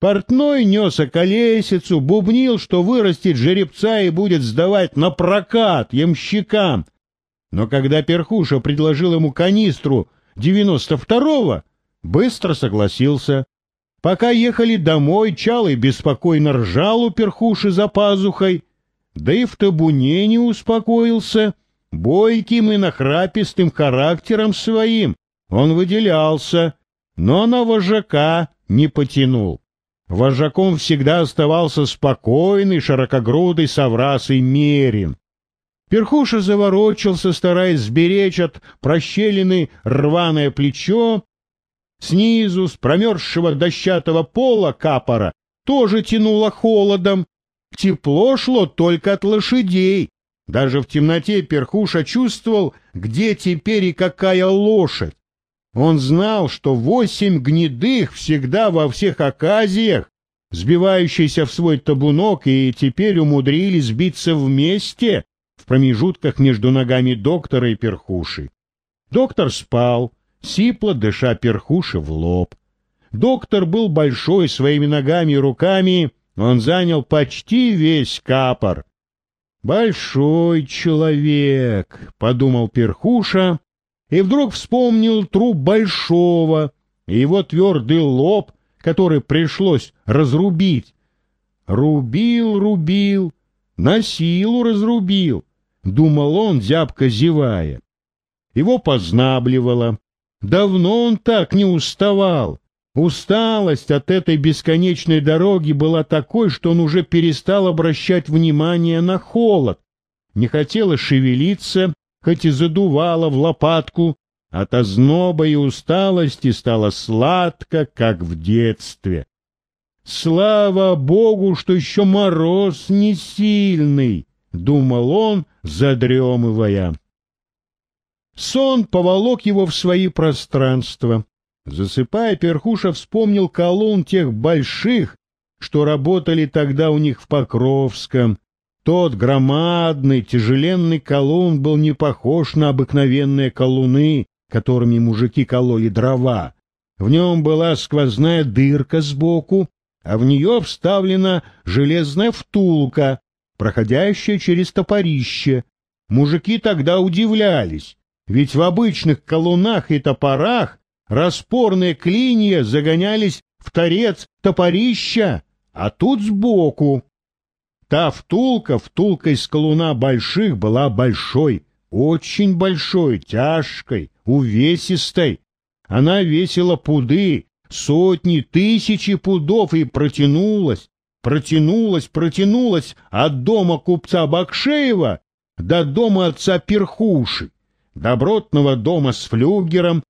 Портной нес околесицу, бубнил, что вырастет жеребца и будет сдавать на прокат ямщикам. Но когда Перхуша предложил ему канистру девяносто второго, быстро согласился. Пока ехали домой, Чалый беспокойно ржал у Перхуши за пазухой, да и в табуне не успокоился. Бойким и нахрапистым характером своим он выделялся, но на вожака не потянул. Вожаком всегда оставался спокойный, широкогрудый соврасый Мерин. Перхуша заворочился, стараясь сберечь от прощелины рваное плечо. Снизу, с промерзшего дощатого пола капора, тоже тянуло холодом. Тепло шло только от лошадей. Даже в темноте Перхуша чувствовал, где теперь и какая лошадь. Он знал, что восемь гнедых всегда во всех оказиях, сбивающиеся в свой табунок, и теперь умудрились сбиться вместе в промежутках между ногами доктора и перхуши. Доктор спал, сипло дыша перхуши в лоб. Доктор был большой своими ногами и руками, он занял почти весь капор. «Большой человек», — подумал перхуша, и вдруг вспомнил труп большого и его твердый лоб, который пришлось разрубить. Рубил, рубил, на силу разрубил, думал он, зябко зевая. Его познабливало. Давно он так не уставал. Усталость от этой бесконечной дороги была такой, что он уже перестал обращать внимание на холод. Не хотелось шевелиться, хоть и задувало в лопатку, от озноба и усталости стало сладко, как в детстве. Слава Богу, что еще мороз не сильный, — думал он, задремывая. Сон поволок его в свои пространства. Засыпая, Перхуша вспомнил колонн тех больших, что работали тогда у них в Покровском, тот громадный, тяжеленный колун был не похож на обыкновенные колуны, которыми мужики кололи дрова. В нем была сквозная дырка сбоку, а в нее вставлена железная втулка, проходящая через топорище. Мужики тогда удивлялись, ведь в обычных колунах и топорах распорные клинья загонялись в торец топорища, а тут сбоку. Та втулка, втулка из колуна больших, была большой, очень большой, тяжкой, увесистой. Она весила пуды, сотни, тысячи пудов и протянулась, протянулась, протянулась от дома купца Бакшеева до дома отца Перхуши, добротного дома с флюгером,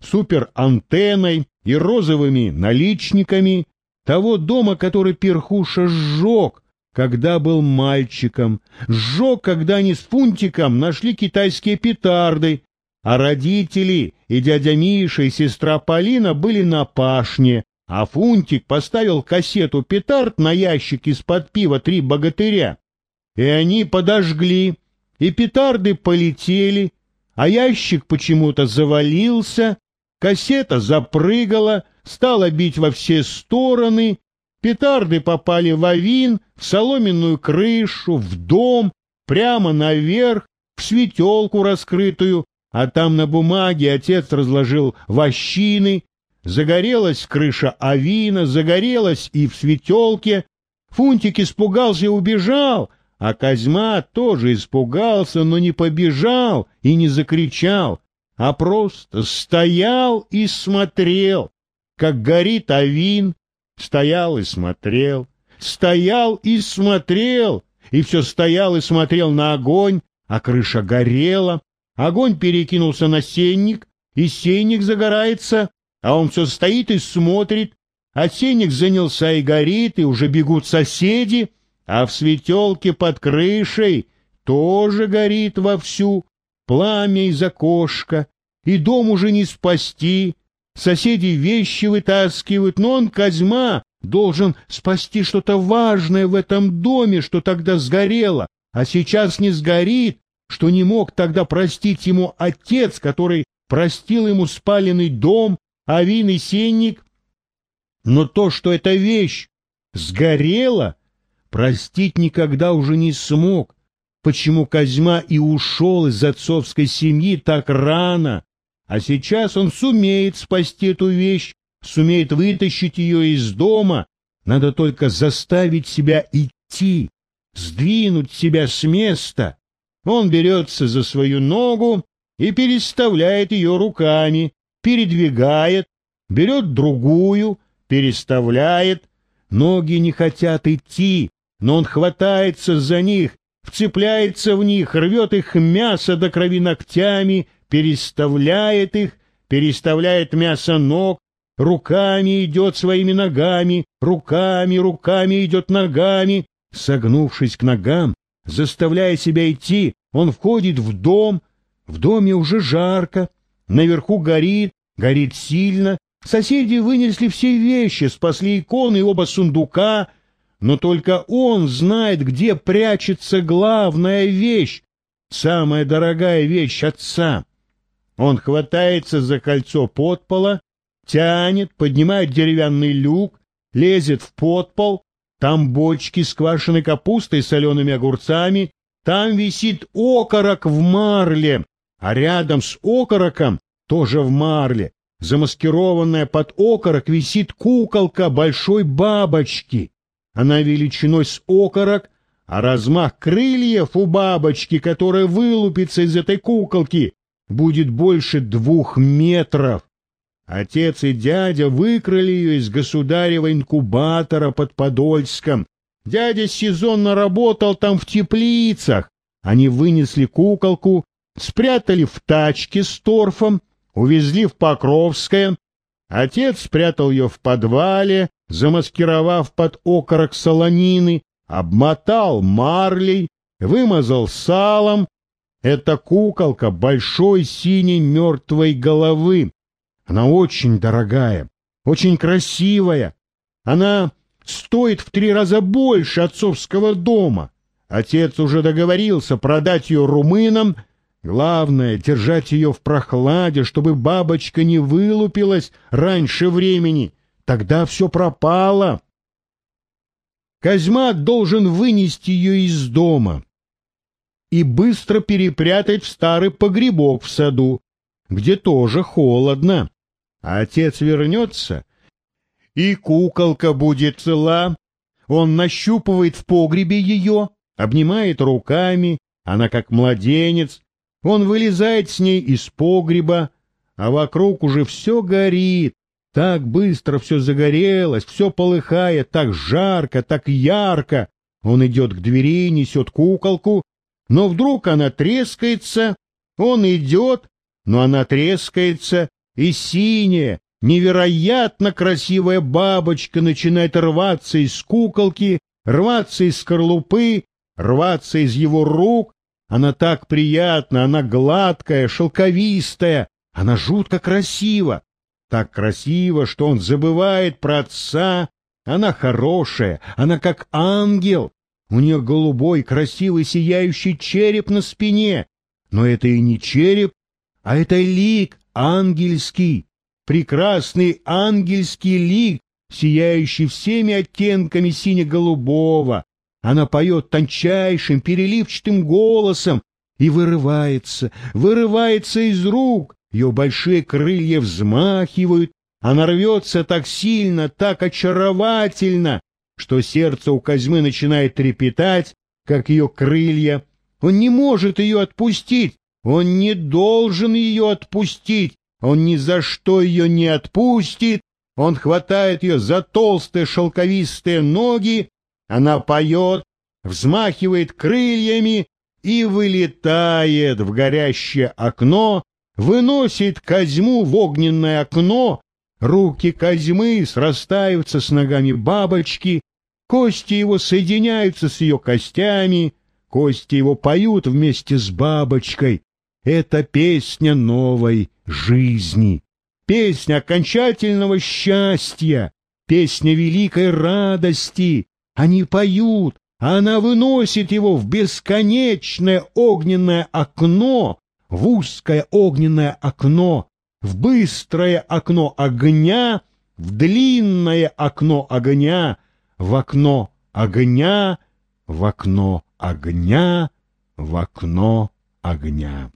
суперантенной и розовыми наличниками, того дома, который Перхуша сжег, когда был мальчиком, сжег, когда они с Фунтиком нашли китайские петарды, а родители и дядя Миша и сестра Полина были на пашне, а Фунтик поставил кассету петард на ящик из-под пива «Три богатыря». И они подожгли, и петарды полетели, а ящик почему-то завалился, кассета запрыгала, стала бить во все стороны, Петарды попали в авин, в соломенную крышу, в дом, прямо наверх, в светелку раскрытую, а там на бумаге отец разложил вощины, загорелась крыша авина, загорелась и в светелке. Фунтик испугался и убежал, а Козьма тоже испугался, но не побежал и не закричал, а просто стоял и смотрел, как горит авин, Стоял и смотрел, стоял и смотрел, и все стоял и смотрел на огонь, а крыша горела. Огонь перекинулся на сенник, и сенник загорается, а он все стоит и смотрит, а сенник занялся и горит, и уже бегут соседи, а в светелке под крышей тоже горит вовсю, пламя из окошка, и дом уже не спасти, Соседи вещи вытаскивают, но он, Козьма, должен спасти что-то важное в этом доме, что тогда сгорело, а сейчас не сгорит, что не мог тогда простить ему отец, который простил ему спаленный дом, авин и сенник. Но то, что эта вещь сгорела, простить никогда уже не смог, почему Козьма и ушел из отцовской семьи так рано, а сейчас он сумеет спасти эту вещь, сумеет вытащить ее из дома, надо только заставить себя идти, сдвинуть себя с места. Он берется за свою ногу и переставляет ее руками, передвигает, берет другую, переставляет. Ноги не хотят идти, но он хватается за них, вцепляется в них, рвет их мясо до крови ногтями, переставляет их, переставляет мясо ног, руками идет своими ногами, руками, руками идет ногами, согнувшись к ногам, заставляя себя идти, он входит в дом, в доме уже жарко, наверху горит, горит сильно, соседи вынесли все вещи, спасли иконы и оба сундука, но только он знает, где прячется главная вещь, самая дорогая вещь отца. Он хватается за кольцо подпола, тянет, поднимает деревянный люк, лезет в подпол, там бочки с квашеной капустой и солеными огурцами, там висит окорок в марле, а рядом с окороком, тоже в марле, замаскированная под окорок, висит куколка большой бабочки. Она величиной с окорок, а размах крыльев у бабочки, которая вылупится из этой куколки, будет больше двух метров. Отец и дядя выкрали ее из государева инкубатора под Подольском. Дядя сезонно работал там в теплицах. Они вынесли куколку, спрятали в тачке с торфом, увезли в Покровское. Отец спрятал ее в подвале, замаскировав под окорок солонины, обмотал марлей, вымазал салом. Это куколка большой синей мертвой головы. Она очень дорогая, очень красивая. Она стоит в три раза больше отцовского дома. Отец уже договорился продать ее румынам. Главное — держать ее в прохладе, чтобы бабочка не вылупилась раньше времени. Тогда все пропало. Козьма должен вынести ее из дома и быстро перепрятать в старый погребок в саду, где тоже холодно. Отец вернется, и куколка будет цела. Он нащупывает в погребе ее, обнимает руками, она как младенец. Он вылезает с ней из погреба, а вокруг уже все горит. Так быстро все загорелось, все полыхает, так жарко, так ярко. Он идет к двери, несет куколку, но вдруг она трескается. Он идет, но она трескается, и синяя, невероятно красивая бабочка начинает рваться из куколки, рваться из скорлупы, рваться из его рук. Она так приятна, она гладкая, шелковистая, она жутко красива. Так красиво, что он забывает про отца. Она хорошая, она как ангел. У нее голубой, красивый, сияющий череп на спине. Но это и не череп, а это лик ангельский, прекрасный ангельский лик, сияющий всеми оттенками сине-голубого. Она поет тончайшим, переливчатым голосом и вырывается, вырывается из рук. Ее большие крылья взмахивают, она рвется так сильно, так очаровательно, что сердце у Козьмы начинает трепетать, как ее крылья. Он не может ее отпустить, он не должен ее отпустить, он ни за что ее не отпустит. Он хватает ее за толстые шелковистые ноги, она поет, взмахивает крыльями и вылетает в горящее окно, выносит Козьму в огненное окно, руки Козьмы срастаются с ногами бабочки, кости его соединяются с ее костями, кости его поют вместе с бабочкой, это песня новой жизни, песня окончательного счастья, песня великой радости. Они поют, а она выносит его в бесконечное огненное окно, в узкое огненное окно, в быстрое окно огня, в длинное окно огня, в окно огня, в окно огня, в окно огня.